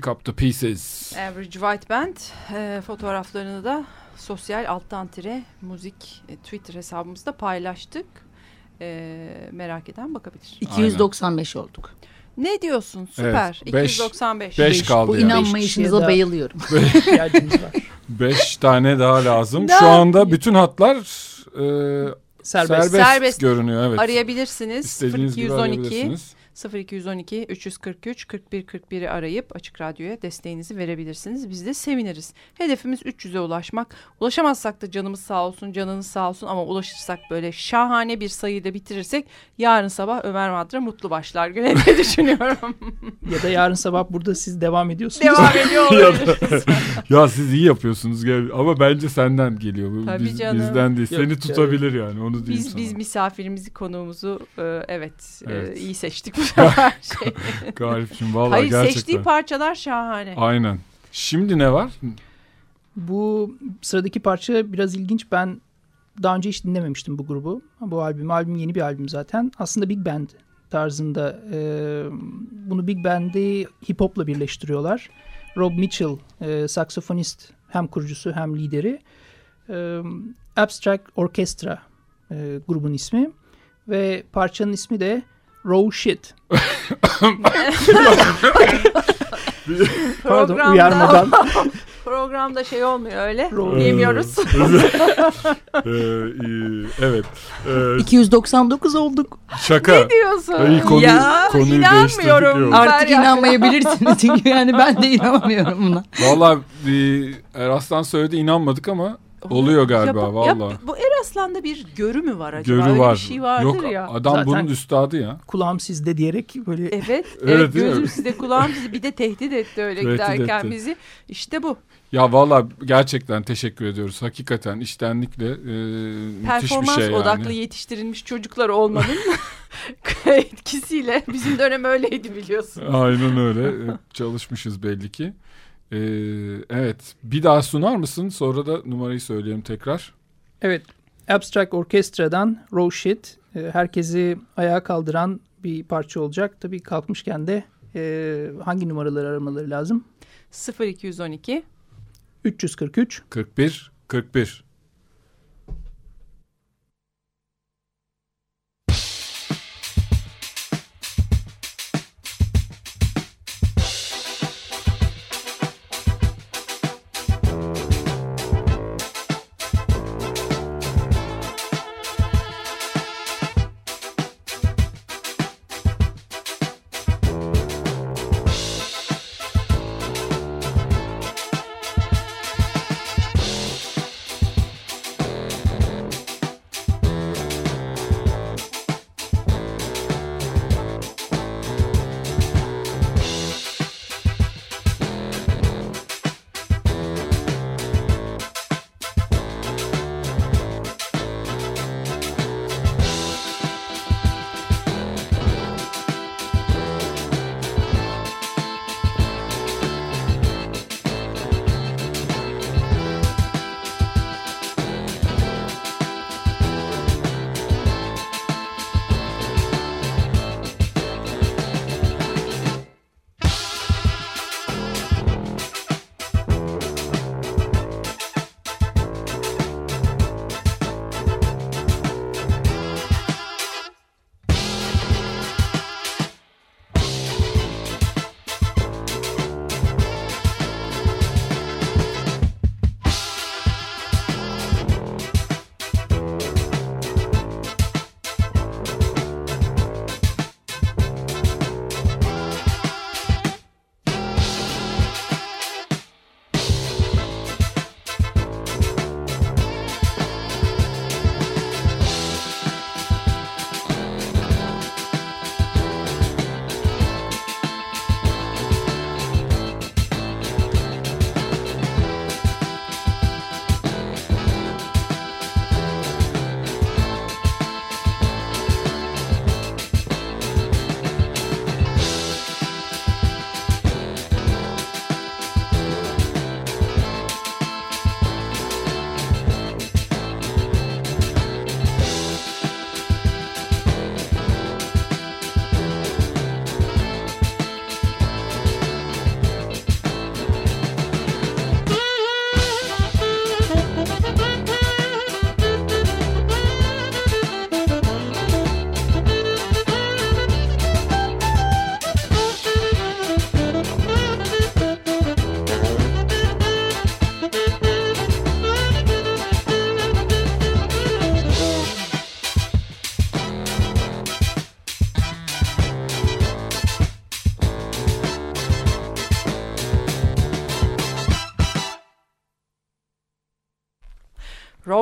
Pick up the pieces. Average White Band e, fotoğraflarını da sosyal alttan tire müzik e, Twitter hesabımızda paylaştık. E, merak eden bakabilir. 295 olduk. Ne diyorsun? Süper. Evet, beş- 295. beş kaldı Bu yani. inanmayışınıza bayılıyorum. ihtiyacımız var. Beş tane daha lazım. Şu anda bütün hatlar e, Serbest. serbest, Serbest. görünüyor. Evet. Arayabilirsiniz. İstediğiniz gibi 0212 arayabilirsiniz. 0212 343 41 41'i arayıp Açık Radyo'ya desteğinizi verebilirsiniz. Biz de seviniriz. Hedefimiz 300'e ulaşmak. Ulaşamazsak da canımız sağ olsun, canınız sağ olsun ama ulaşırsak böyle şahane bir sayıyla bitirirsek yarın sabah Ömer Madra mutlu başlar güne diye düşünüyorum. Ya da yarın sabah burada siz devam ediyorsunuz. Devam ediyor Ya olabiliriz. ya siz iyi yapıyorsunuz ama bence senden geliyor. Tabii Biz- canım. Bizden değil. Yok Seni canım. tutabilir yani onu diyeyim Biz sana. biz misafirimizi konuğumuzu e, evet, e, Evet. iyi seçtik bu sefer. şey. Garipçim vallahi Hayır gerçekten. seçtiği parçalar şahane. Aynen. Şimdi ne var? Bu sıradaki parça biraz ilginç. Ben daha önce hiç dinlememiştim bu grubu. Bu albüm, albüm yeni bir albüm zaten. Aslında Big Band tarzında. e, bunu Big Band'i hip hop'la birleştiriyorlar. Rob Mitchell, e, saksafonist hem kurucusu hem lideri. E, Abstract Orchestra e, grubun ismi. Ve parçanın ismi de Raw Shit. Pardon Programda- uyarmadan. Programda şey olmuyor öyle. Yemiyoruz. Ee, iyi, evet. Ee, 299 olduk. şaka. ne diyorsun? Ay, konuyu- ya konuyu inanmıyorum. Artık inanmayabilirsiniz çünkü yani ben de inanamıyorum buna. Vallahi e, Eraslan söyledi inanmadık ama oluyor galiba Ya bu- vallahi. ya bu Eraslan'da bir görü mü var acaba? Görü Öyle var. bir şey vardır Yok ya. adam Zaten- bunun üstadı ya. Kulağım sizde diyerek böyle Evet, evet, gözüm size kulağım sizi bir de tehdit etti öyle Tehdit giderken etti. bizi. İşte bu. Ya vallahi gerçekten teşekkür ediyoruz. Hakikaten iştenlikle e, müthiş bir Performans şey yani. odaklı yetiştirilmiş çocuklar olmanın etkisiyle bizim dönem öyleydi biliyorsun. Aynen öyle. E, Çalışmışız belli ki. E, evet. Bir daha sunar mısın? Sonra da numarayı söyleyelim tekrar. Evet, Abstract Orchestra'dan Raw Shit e, herkesi ayağa kaldıran bir parça olacak. Tabii kalkmışken de e, hangi numaraları aramaları lazım? 0212 343 41 41.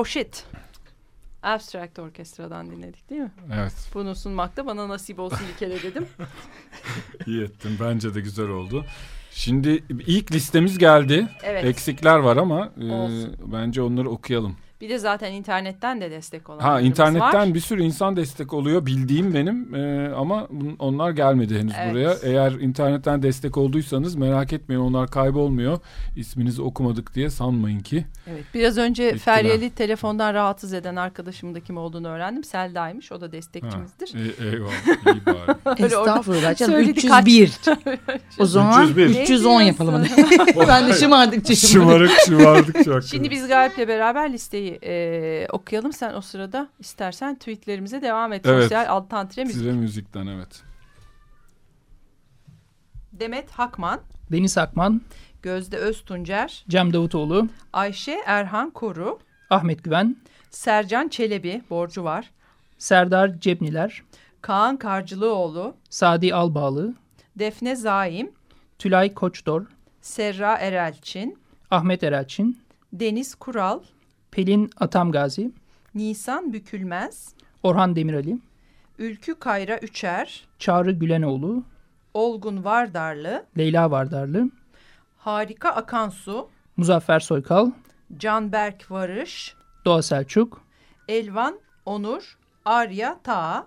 Roşit. Abstract Orkestra'dan dinledik değil mi? Evet Bunu sunmakta bana nasip olsun bir kere dedim. iyi ettin bence de güzel oldu. Şimdi ilk listemiz geldi. Evet. Eksikler var ama e, bence onları okuyalım. Bir de zaten internetten de destek olan Ha internetten var. bir sürü insan destek oluyor bildiğim benim e, ama onlar gelmedi henüz Evet. buraya. Eğer internetten destek olduysanız merak etmeyin onlar kaybolmuyor. İsminizi okumadık diye sanmayın ki. Evet. Biraz önce Gittiler. Feryal'i telefondan rahatsız eden arkadaşımın da kim olduğunu öğrendim. Selda'ymış. O da Ha, destekçimizdir. e- eyvallah iyi bari. Estağfurullah canım. söyledi kaç. 301. o zaman 301. 310 yapalım hadi. ben de şımardıkça. Şımarık şımardık çok. Şimdi biz Galip'le beraber listeyi e, okuyalım. Sen o sırada istersen tweetlerimize devam et. Evet. Sosyal Altantre Müzik. Size müzikten evet. Demet Hakman, Deniz Akman, Gözde Öztuncer, Cem Davutoğlu, Ayşe Erhan Koru, Ahmet Güven, Sercan Çelebi, borcu var. Serdar Cebniler, Kaan Karcılıoğlu, Sadi Albağlı, Defne Zaim, Tülay Koçdor, Serra Erelçin, Ahmet Erelçin, Deniz Kural, Pelin Atamgazi, Nisan Bükülmez, Orhan Demirali, Ülkü Kayra Üçer, Çağrı Gülenoğlu, Olgun Vardarlı, Leyla Vardarlı, Harika Akansu, Muzaffer Soykal, Canberk Varış, Doğa Selçuk, Elvan Onur, Arya Tağa,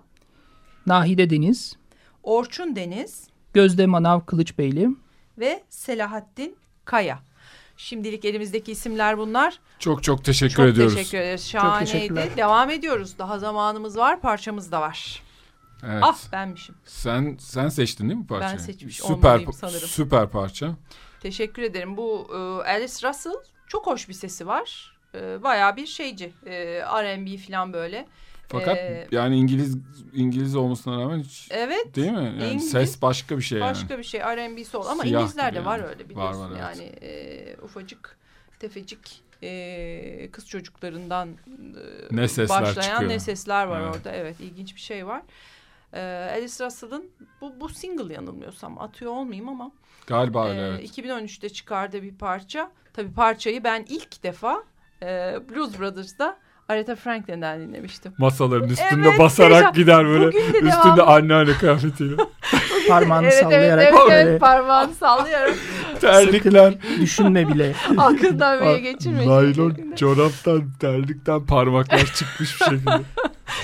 Nahide Deniz, Orçun Deniz. Gözde Manav Kılıçbeyli, ve Selahattin Kaya. Şimdilik elimizdeki isimler bunlar. Çok çok teşekkür Çok ediyoruz. teşekkür ederiz. Şahaneydi. Devam ediyoruz. Daha zamanımız var. Parçamız da var. Evet. Ah benmişim. Sen sen seçtin değil mi parçayı? Ben seçmiş Süper sanırım. süper parça. Teşekkür ederim. Bu e, Alice Russell çok hoş bir sesi var. E, bayağı bir şeyci. E, R&B falan böyle. Fakat Ee, yani İngiliz İngiliz olmasına rağmen hiç Evet. değil mi? Yani İngiliz, ses başka bir şey Başka yani. bir şey. R&B soul ama Siyah İngilizlerde gibi var yani. öyle Var, biliyorsun. var, evet. Yani e, ufacık tefecik e, kız çocuklarından e, Ne sesler başlayan çıkıyor. ne sesler var Evet. orada. Evet ilginç bir şey var. E, Alice Russell'ın bu, bu single yanılmıyorsam atıyor olmayayım ama Galiba öyle e, evet. 2013'te çıkardığı bir parça. Tabii parçayı ben ilk defa e, Blues Brothers'da Aretha Franklin'den dinlemiştim. Masaların üstünde Evet, basarak Seyşan. gider böyle. Bugün de Üstünde devamlı- anneanne kıyafetiyle. parmağını evet, evet, sallayarak evet, böyle evet, parmağını sallayarak Terlikler. düşünme bile. aklından böyle geçirmek. Naylon çoraptan terlikten parmaklar çıkmış bir şekilde.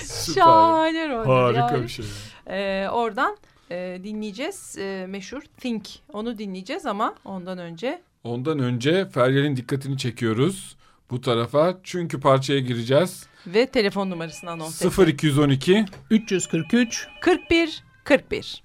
Süper. Şahane rol. Harika Yani, bir şey. e, oradan e, dinleyeceğiz e, meşhur Think. Onu dinleyeceğiz ama ondan önce Ondan önce Feryal'in dikkatini çekiyoruz bu tarafa. Çünkü parçaya gireceğiz. ve telefon numarasını anons edelim. 0212 343 41 41.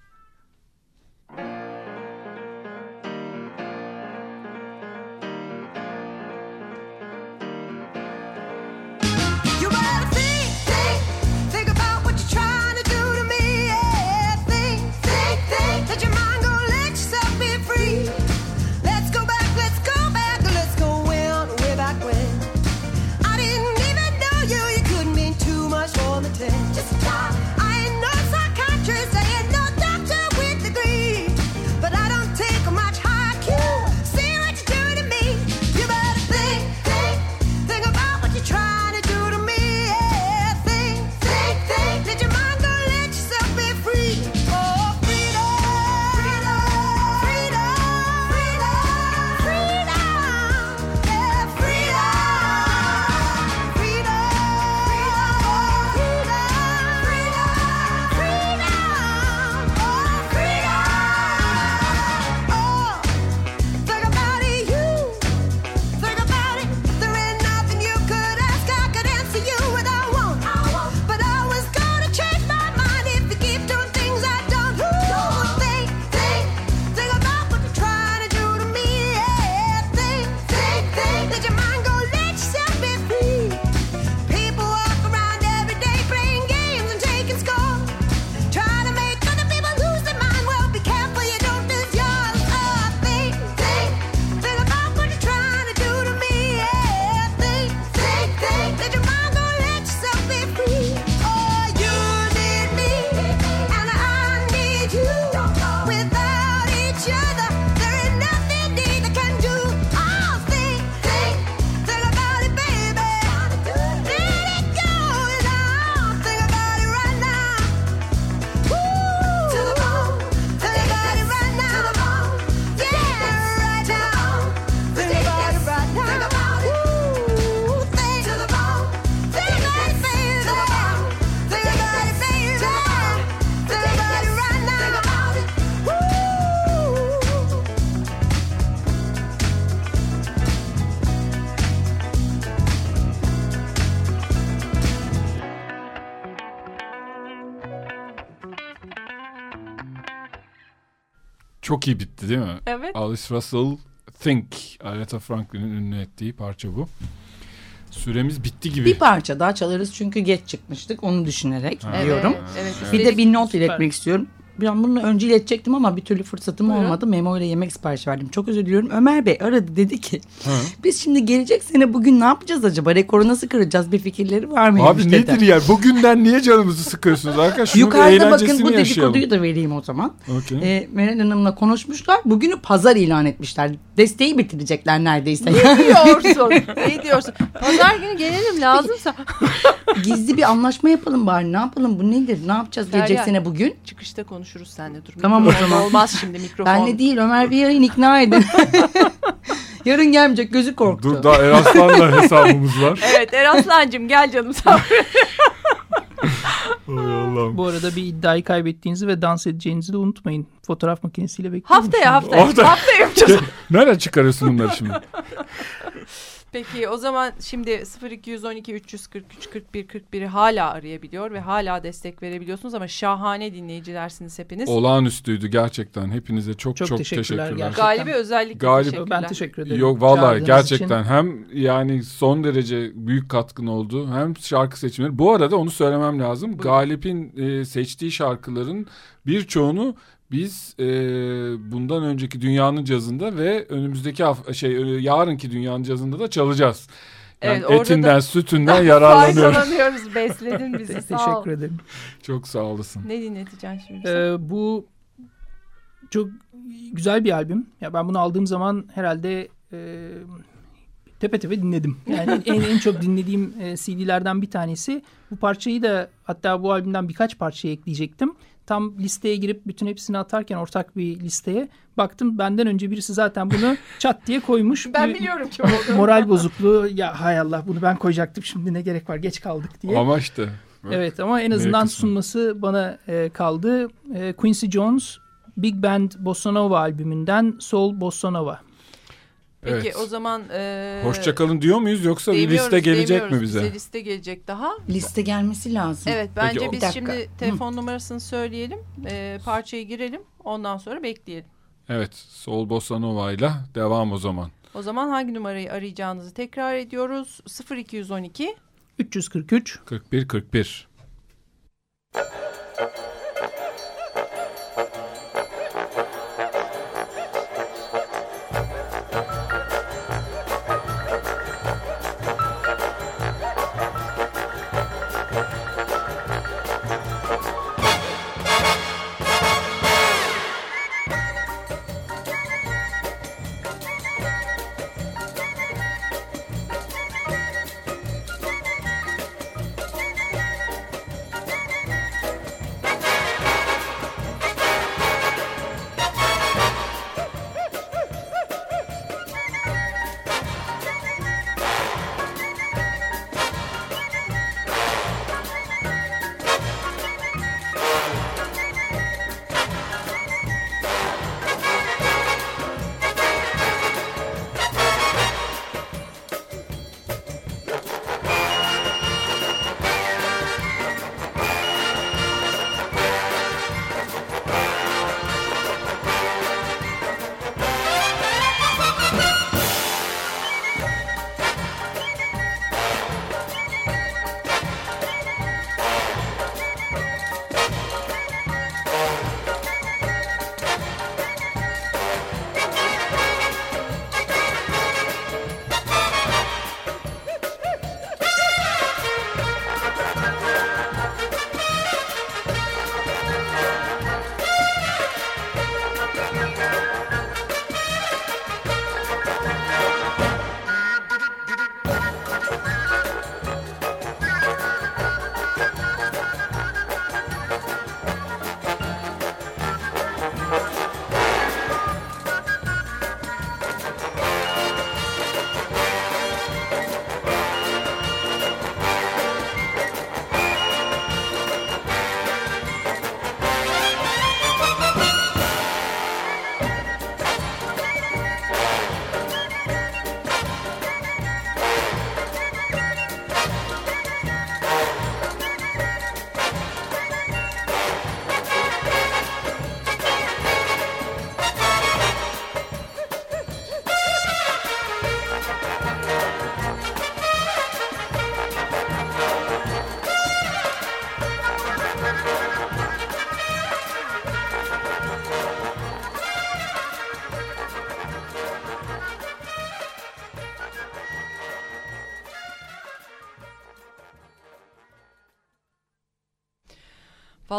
bitti değil mi? Evet. Alice Russell Think. Aretha Franklin'in ünlü ettiği parça bu. Süremiz bitti gibi. Bir parça daha çalarız çünkü geç çıkmıştık onu düşünerek Ha. diyorum. Evet. Bir de bir not Süper. iletmek istiyorum. Ben bunu önce iletecektim ama bir türlü fırsatım Buyurun. olmadı. Memo ile yemek siparişi verdim. Çok özür diliyorum. Ömer Bey aradı dedi ki biz şimdi gelecek sene bugün ne yapacağız acaba? Rekoru nasıl kıracağız? Bir fikirleri var mıymış Abi dedi. nedir ya? Bugünden niye canımızı sıkıyorsunuz arkadaş? Şunun bir Yukarıda bakın bu dedikoduyu da vereyim o zaman. Okey. Ee, Meral Hanım'la konuşmuşlar. Bugünü pazar ilan etmişler. Desteği bitirecekler neredeyse. Ne diyorsun? ne diyorsun? Pazar günü gelelim lazımsa. Gizli bir anlaşma yapalım bari. Ne yapalım? Bu nedir? Ne yapacağız gelecek sene bugün? Çıkışta konuşuruz seninle. Dur. Tamam o zaman. Olmaz şimdi mikrofon. Benle değil Ömer bir yarın ikna edin. Yarın gelmeyecek gözü korktu. Dur daha Eraslan'la hesabımız var. Evet Eraslancığım gel canım Allah'ım. Bu arada bir iddiayı kaybettiğinizi ve dans edeceğinizi de unutmayın. Fotoğraf makinesiyle bekliyorum. haftaya haftaya. Hafta- Haftaya yapacağız. Nereden çıkarıyorsun bunları şimdi? Peki o zaman şimdi 0212 343 41 41'i hala arayabiliyor ve hala destek verebiliyorsunuz ama şahane dinleyicilersiniz hepiniz. Olağanüstüydü gerçekten. Hepinize çok çok, Çok teşekkürler. teşekkürler gerçekten. Galibi özellikle Galip- teşekkürler. Ben teşekkür ederim. Yok vallahi gerçekten için. hem yani son derece büyük katkın oldu hem şarkı seçimleri. Bu arada onu söylemem lazım. Buyurun. Galip'in e, seçtiği şarkıların birçoğunu biz e, bundan önceki Dünyanın Cazı'nda ve önümüzdeki haf- şey yarınki Dünyanın Cazı'nda da çalacağız. Yani Evet, etinden, da- sütünden yararlanıyoruz. Faydalanıyoruz. Besledin bizi. Sağ ol. teşekkür ederim. Çok sağ olasın. Ne dinleteceksin şimdi? Ee, bu çok güzel bir albüm. Ya ben bunu aldığım zaman herhalde e, tepe tepe dinledim. Yani en, en çok dinlediğim e, CD'lerden bir tanesi. Bu parçayı da hatta bu albümden birkaç parçayı ekleyecektim. Tam listeye girip bütün hepsini atarken ortak bir listeye baktım. Benden önce birisi zaten bunu çat diye koymuş. ben Bir biliyorum olduğunu. Moral bozukluğu. Ya hay Allah bunu ben koyacaktım şimdi ne gerek var geç kaldık diye. Ama işte. Evet ama en azından kısmı. sunması bana e, kaldı. E, Quincy Jones Big Band Bossa Nova albümünden Soul Bossa Nova. Peki Evet. o zaman... E, Hoşçakalın diyor muyuz yoksa bir liste gelecek mi bize? Bize liste gelecek daha. Liste gelmesi lazım. Evet bence o- biz dakika. şimdi telefon numarasını söyleyelim. E, parçayı girelim. Ondan sonra bekleyelim. Evet. Sol Bossa ile devam o zaman. O zaman hangi numarayı arayacağınızı tekrar ediyoruz. 0212 343 41 41.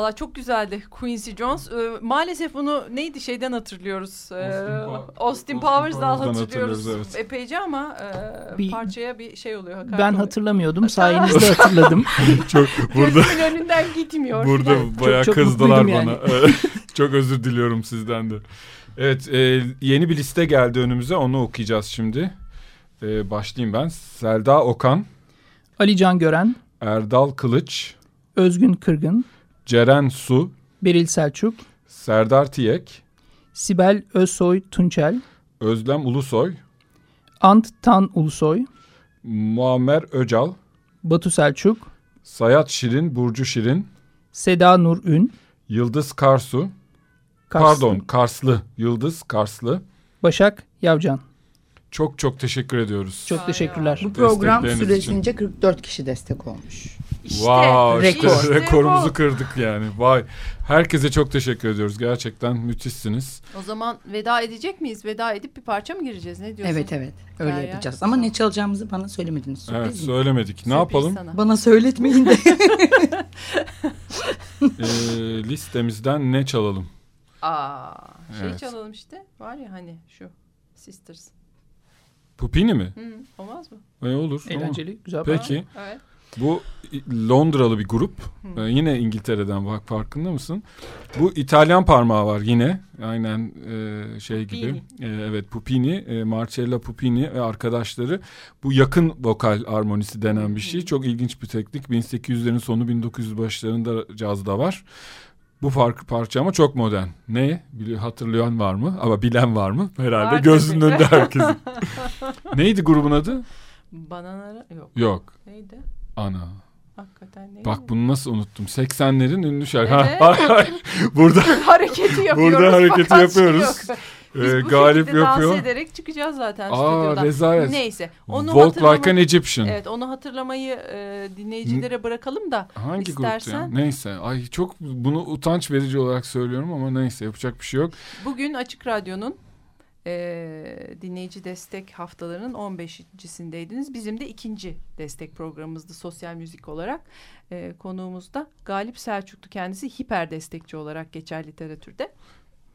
Valla çok güzeldi Quincy Jones. Ee, maalesef bunu neydi şeyden hatırlıyoruz. Ee, Pa- Austin, Austin Powers'dan hatırlıyoruz hatırlıyoruz, evet. epeyce ama e, Bir- parçaya bir şey oluyor. hakaret Ben oluyor. hatırlamıyordum. Sayenizde hatırladım. Çok burada Gözümün önünden gitmiyor. burada bayağı çok kızdılar mutluydum bana. çok özür diliyorum sizden de. Evet, e, yeni bir liste geldi önümüze. Onu okuyacağız şimdi. E, başlayayım ben. Selda Okan, Ali Can Gören, Erdal Kılıç, Özgün Kırgın, Ceren Su, Beril Selçuk, Serdar Tiyek, Sibel Özsoy Tunçel, Özlem Ulusoy, Ant Tan Ulusoy, Muammer Öcal, Batu Selçuk, Sayat Şirin, Burcu Şirin, Seda Nur Ün, Yıldız Karsu, Karslı, pardon Karslı, Yıldız Karslı. Başak Yavcan. Çok çok teşekkür ediyoruz. Çok teşekkürler. Bu program Destekleriniz için. süresince 44 kişi destek olmuş. İşte, Wow, işte rekor. rekorumuzu kırdık yani. Vay. Herkese çok teşekkür ediyoruz. Gerçekten müthişsiniz. O zaman veda edecek miyiz? Veda edip bir parça mı gireceğiz? Ne diyorsun? Evet evet öyle Derya, yapacağız. Ama ne çalacağımızı bana söylemediniz. Sürpriz Evet mi? söylemedik. Ne Sürpriz yapalım? sana. Bana söyletmeyin de. Ee, listemizden ne çalalım? Aa, şey Evet. çalalım işte. Var ya hani şu Sisters. Pupini mi? Hı, olmaz mı? E, olur. Eğlenceli, güzel. Peki. Evet. Bu Londralı bir grup. Ee, yine İngiltere'den bak farkında mısın? Bu İtalyan parmağı var yine. Aynen e, şey gibi. E, evet Pupini, e, Marcella Pupini ve arkadaşları. Bu yakın vokal armonisi denen bir şey. Çok ilginç bir teknik. 1800'lerin sonu 1900 başlarında cazda var. Bu farklı parça ama çok modern. Ne? Bili- Hatırlayan var mı? Ama bilen var mı? Herhalde Var gözünün önünde herkesin. Neydi grubun adı? Bananara yok. Yok. Neydi? Ana. Hakikaten neydi? Bak bunu nasıl unuttum? 80'lerin ünlü şarkı. Evet. Burada hareketi yapıyoruz. Burada hareketi şey yapıyoruz. Biz bu Galip şekilde yapıyor. dans ederek çıkacağız zaten Aa stüdyodan. rezalet. Neyse. Onu Walk like an Egyptian. Evet onu hatırlamayı e, dinleyicilere bırakalım da Hangi istersen. ya? Neyse. Ay çok bunu utanç verici olarak söylüyorum ama neyse yapacak bir şey yok. Bugün Açık Radyo'nun e, dinleyici destek haftalarının 15.sindeydiniz. Bizim de ikinci destek programımızdı sosyal müzik olarak. E, konuğumuz da Galip Selçuklu kendisi hiper destekçi olarak geçer literatürde.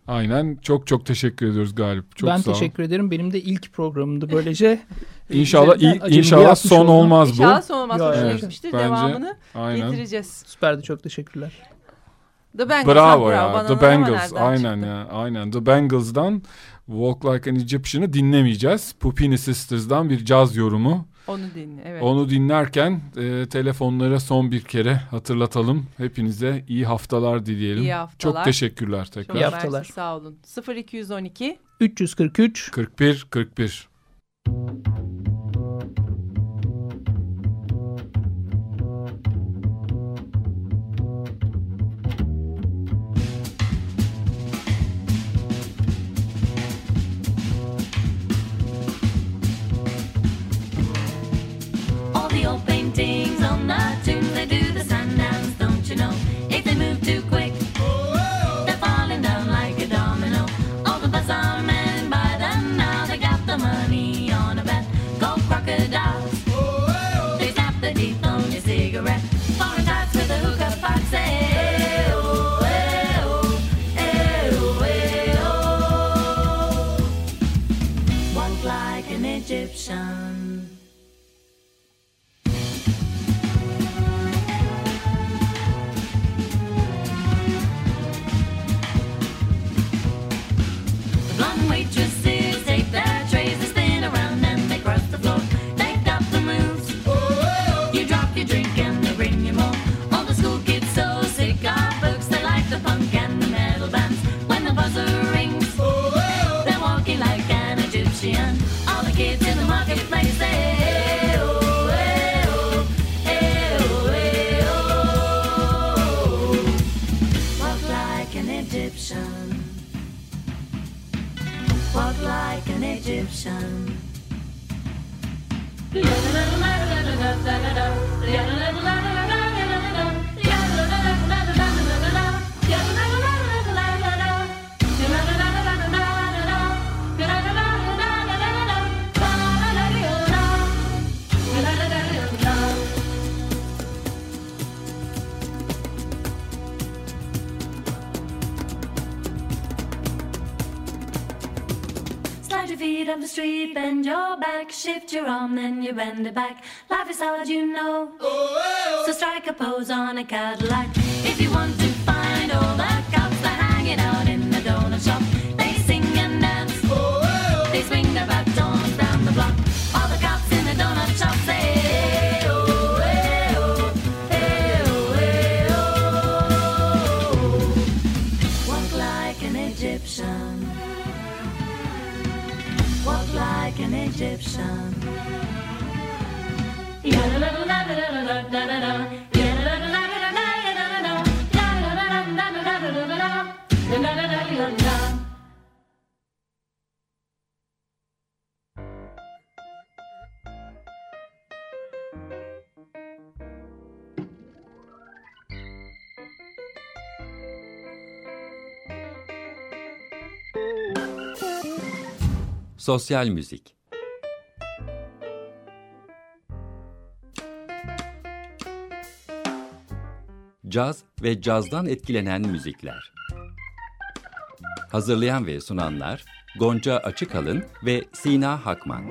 Aynen. Çok çok teşekkür ediyoruz Galip. Çok ben sağ ol. teşekkür ederim. Benim de ilk programımdı böylece. İnşallah acemiliği inşallah son oldum. olmaz bu. İnşallah son olmaz. Ya, evet. Bence- Devamını Aynen. getireceğiz. Süperdi çok teşekkürler. The Bangles. Bravo ya. Bana The nereden Aynen çıktı? ya. Aynen. The Bangles'dan Walk Like an Egyptian'ı dinlemeyeceğiz. Pupini Sisters'dan bir caz yorumu. Onu dinle. Evet. Onu dinlerken e, telefonlara son bir kere hatırlatalım. Hepinize iyi haftalar dileyelim. İyi haftalar. Çok teşekkürler tekrar. Çok İyi mersi, haftalar. Sağ olun. 0212 343 41 41. Beat of the street, bend your back, shift your arm, then you bend it back. Life is hard, you know. Oh, oh. So strike a pose on a Cadillac. If you want to Sosyal müzik Caz ve cazdan etkilenen müzikler. Hazırlayan ve sunanlar Gonca Açıkalın ve Sina Hakman.